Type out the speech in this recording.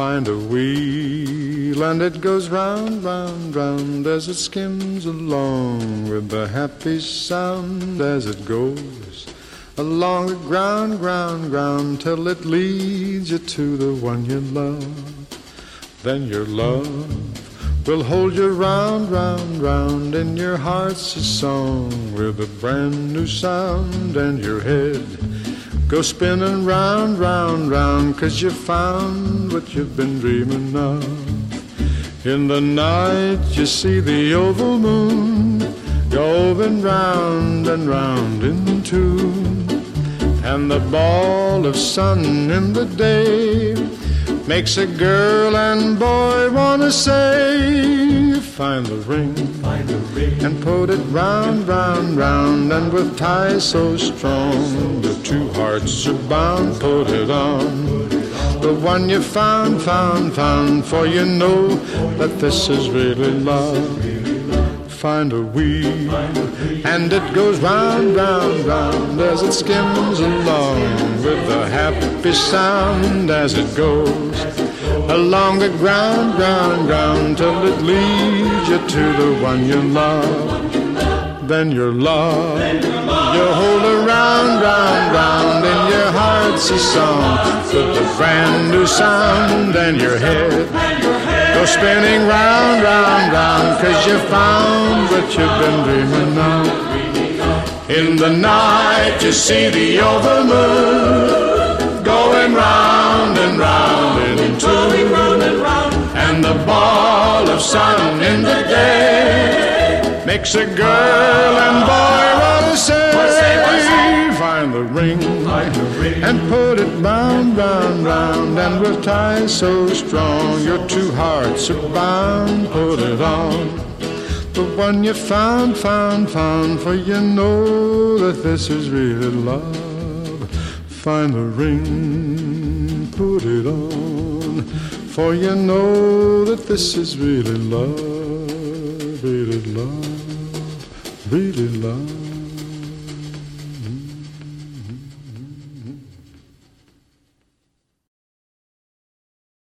find a wheel and it goes round, round, round as it skims along with the happy sound as it goes along the ground, ground, ground till it leads you to the one you love. Then your love will hold you round, round, round in your heart's a song with a brand new sound and your head Go spinning round, round, round, cause you found what you've been dreaming of. In the night you see the oval moon going round and round in tune. And the ball of sun in the day makes a girl and boy wanna say, find the ring, find the ring, and put it round, round, round, and with ties so strong, the two hearts are bound, put it on. The one you found, found, found, for you know that this is really love. Find a wheel, and it goes round, round, round as it skims along with a happy sound as it goes along the ground, ground, ground till it leads you to the one you love. Then your love, you hold around, round, round in your heart's a song with a brand new sound and your head go spinning round, round, round cause you found what you've been dreaming of. In the night you see the oval moon going round and round into round and round, and the ball of sun in the day makes a girl and boy wanna say, find the ring, and put it round, round, round, and with ties so strong, your two hearts are bound, put it on. The one you found, found, found, for you know that this is really love. Find the ring, put it on, for you know that this is really love, really love, really love.